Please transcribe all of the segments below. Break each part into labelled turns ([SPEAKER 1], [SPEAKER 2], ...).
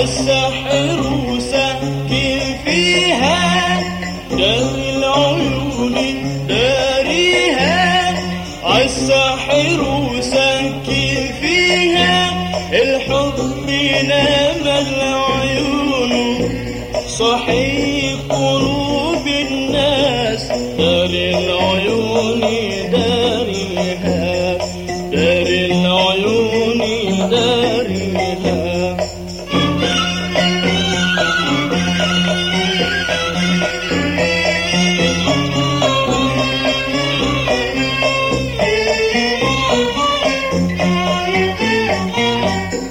[SPEAKER 1] عالسحر وسكن فيها داري العيون داريها. عالسحر وسكن فيها الحب نام العيون. صحي قلوب الناس داري العيون داريها. داري العيون داريها.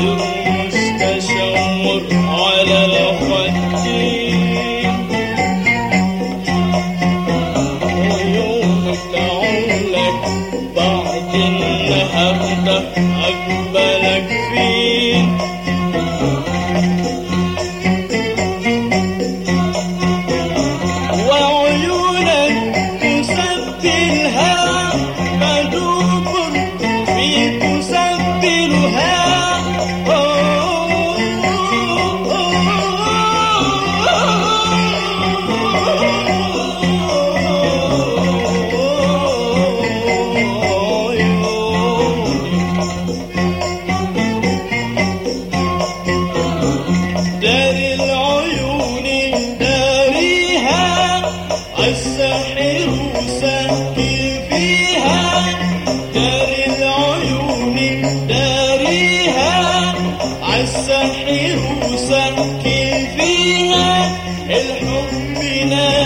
[SPEAKER 1] Thank. السحر سكي فيها دار العيون داريها. السحر سكي فيها الحب نار